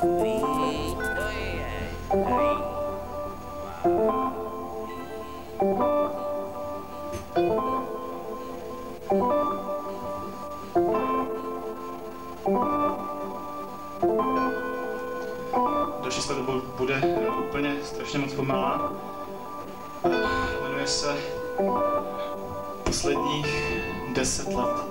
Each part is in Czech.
Další skladba bude úplně strašně se deset let.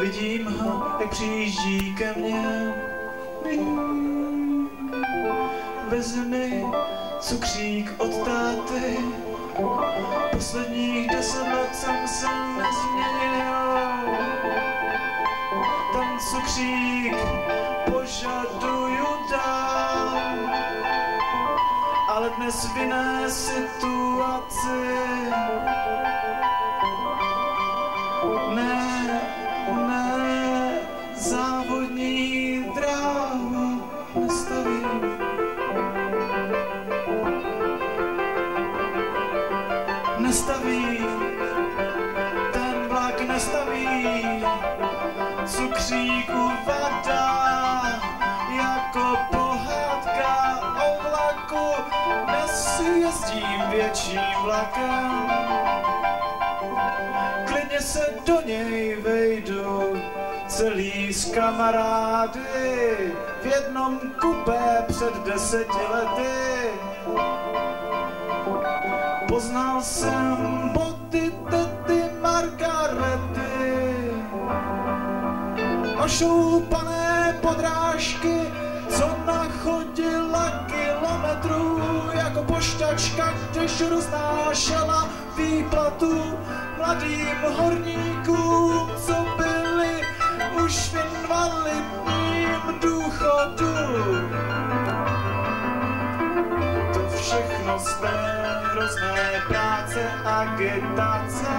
Vidím ho, jak přijíždí ke mně. Vezmi cukřík od táty. Posledních deset let jsem se nezměnil. Ten cukřík požaduju dál ale dnes v jiné situaci. Nestaví, ten vlak nestaví, cukříku vada jako pohádka o vlaku dnes jezdím větším vlakem. Klidně se do něj vejdu, celý z kamarády, v jednom kupé před deseti lety. Poznal jsem boty tety Margarety, ošoupané podrážky, co nachodila kilometrů jako pošťačka, když roznášela výplatu mladým horníkům, co byli už v invalidním důchodu. To všechno złe prace, agitacje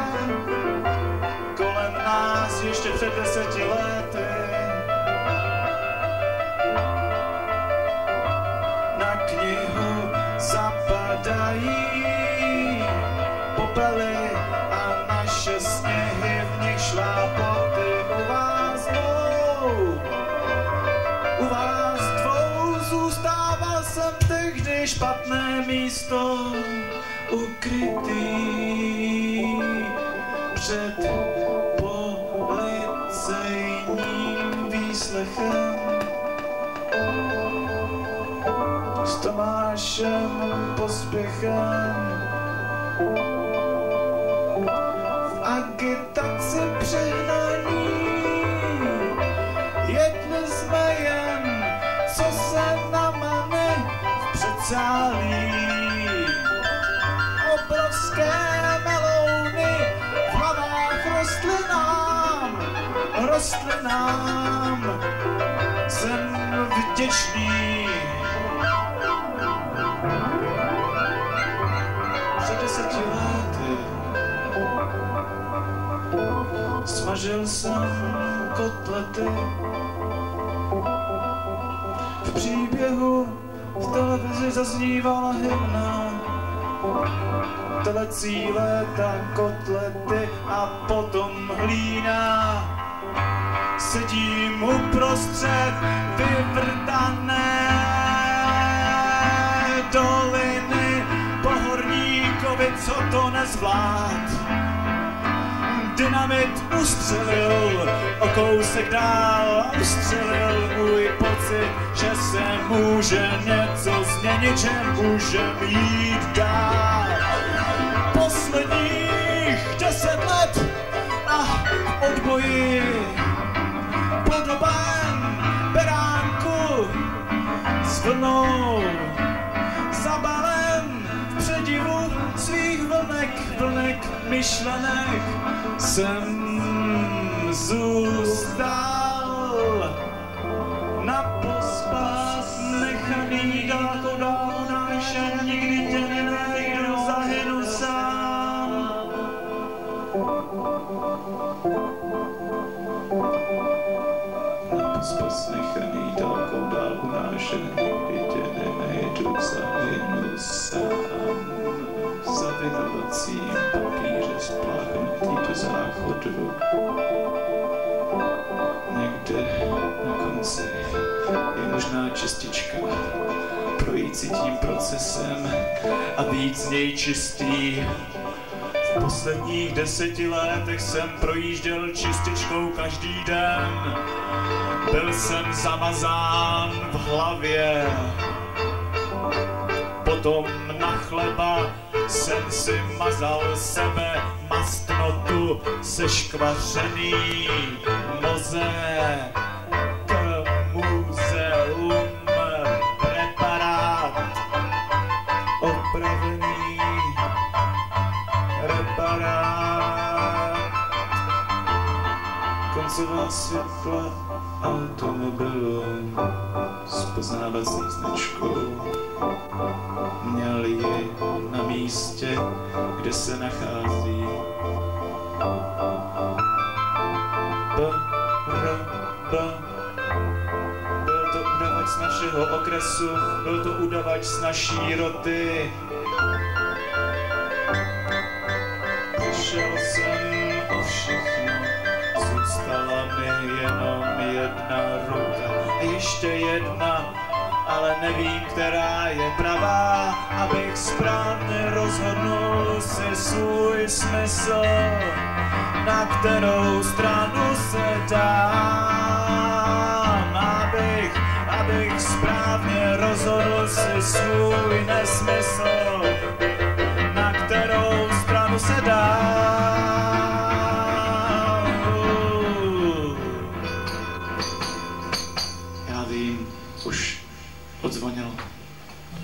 jsem tehdy špatné místo ukrytý před policejním výslechem. S Tomášem pospěchem předsálí. Obrovské melouny v hlavách rostly nám, rostly nám. Jsem vděčný. Před deseti lety smažil jsem kotlety. V příběhu v televizi zaznívala hymna. Telecí léta, kotlety a potom hlína. Sedím uprostřed námit ustřelil, o kousek dál ustřelil můj pocit, že se může něco změnit, že můžem jít dál. Posledních deset let a odboji podobám beránku s vlnou zabalen v předivu svých vlnek, vlnek myšlenek jsem zůstal na pospas nechaný daleko dál náše, nikdy tě nenajdu, zahynu sám. Na pospas nechaný daleko dál náše, nikdy tě nenajdu, zahynu sám. Za vyhovacím spláchnutý do záchodu. Někde na konci je možná čistička. Projít si tím procesem a být z něj čistý. V posledních deseti letech jsem projížděl čističkou každý den. Byl jsem zamazán v hlavě. Potom na chleba jsem si mazal sebe mastnotu seškvařený mozek muzeum preparát opravený reparát. Koncová světla automobilu s poznávací značkou měl ji místě, kde se nachází. B, R, B. Byl to udavač z našeho okresu, byl to udavač z naší roty. Přišel jsem o všechno, zůstala mi jenom jedna ruka. Ještě jedna, ale nevím, která je pravá, abych správně rozhodnul si svůj smysl, na kterou stranu se dám, abych, abych správně rozhodl si svůj nesmysl.